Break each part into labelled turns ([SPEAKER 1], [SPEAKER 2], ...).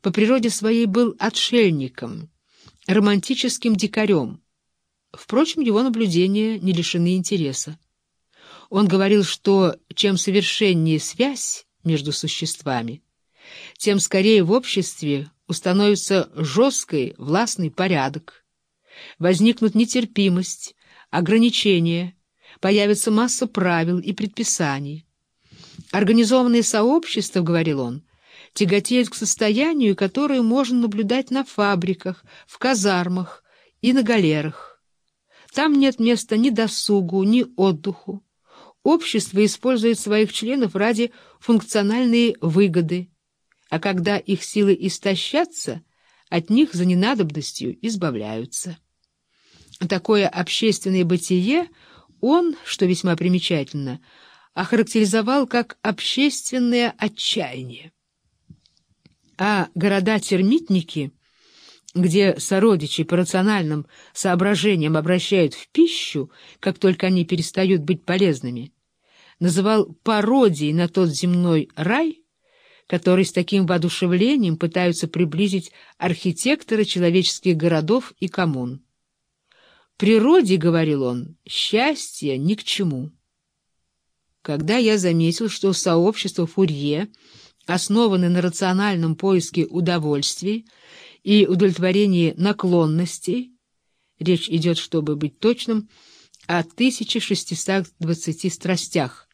[SPEAKER 1] по природе своей был отшельником, романтическим дикарем. Впрочем, его наблюдения не лишены интереса. Он говорил, что чем совершеннее связь между существами, тем скорее в обществе установится жесткий властный порядок, возникнут нетерпимость, ограничения, появится масса правил и предписаний. Организованные сообщества, говорил он, тяготеют к состоянию, которое можно наблюдать на фабриках, в казармах и на галерах. Там нет места ни досугу, ни отдыху. Общество использует своих членов ради функциональной выгоды, а когда их силы истощатся, от них за ненадобностью избавляются. Такое общественное бытие он, что весьма примечательно, охарактеризовал как общественное отчаяние. А города-термитники, где сородичи по рациональным соображениям обращают в пищу, как только они перестают быть полезными, называл пародией на тот земной рай, который с таким воодушевлением пытаются приблизить архитекторы человеческих городов и коммун. «Природе, — говорил он, — счастье ни к чему». Когда я заметил, что сообщество Фурье основаны на рациональном поиске удовольствий и удовлетворении наклонностей, речь идет, чтобы быть точным, о 1620 страстях.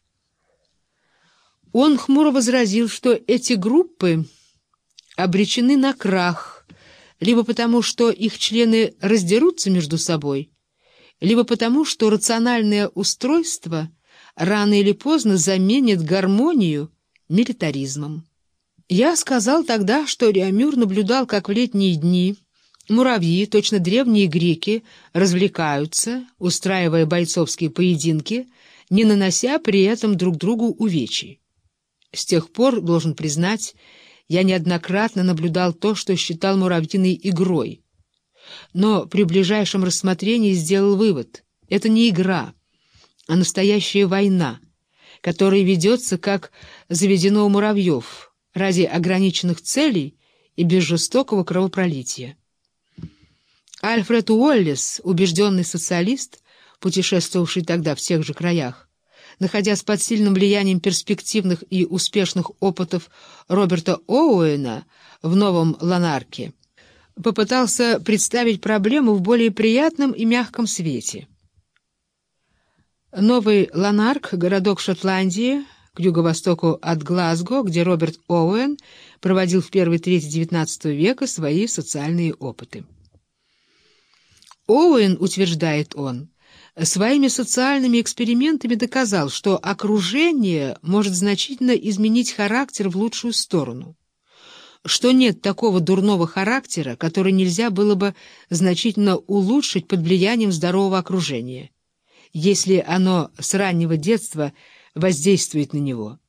[SPEAKER 1] Он хмуро возразил, что эти группы обречены на крах, либо потому, что их члены раздерутся между собой, либо потому, что рациональное устройство — рано или поздно заменит гармонию милитаризмом. Я сказал тогда, что Реамюр наблюдал, как в летние дни муравьи, точно древние греки, развлекаются, устраивая бойцовские поединки, не нанося при этом друг другу увечий. С тех пор, должен признать, я неоднократно наблюдал то, что считал муравьиной игрой. Но при ближайшем рассмотрении сделал вывод — это не игра — а настоящая война, которая ведется, как заведено у муравьев, ради ограниченных целей и без жестокого кровопролития. Альфред Уоллес, убежденный социалист, путешествовавший тогда в тех же краях, находясь под сильным влиянием перспективных и успешных опытов Роберта Оуэна в «Новом Ланарке», попытался представить проблему в более приятном и мягком свете — Новый Ланарк — городок Шотландии, к юго-востоку от Глазго, где Роберт Оуэн проводил в первой трети XIX века свои социальные опыты. Оуэн, утверждает он, своими социальными экспериментами доказал, что окружение может значительно изменить характер в лучшую сторону, что нет такого дурного характера, который нельзя было бы значительно улучшить под влиянием здорового окружения если оно с раннего детства воздействует на него,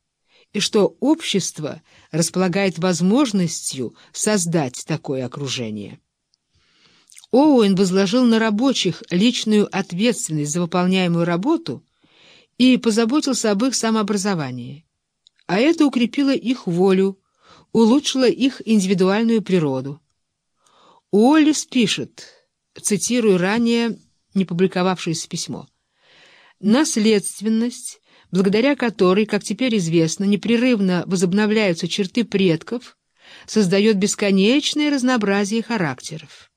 [SPEAKER 1] и что общество располагает возможностью создать такое окружение. Оуэн возложил на рабочих личную ответственность за выполняемую работу и позаботился об их самообразовании, а это укрепило их волю, улучшило их индивидуальную природу. Уоллес пишет, цитирую ранее не публиковавшееся письмо, Наследственность, благодаря которой, как теперь известно, непрерывно возобновляются черты предков, создает бесконечное разнообразие характеров.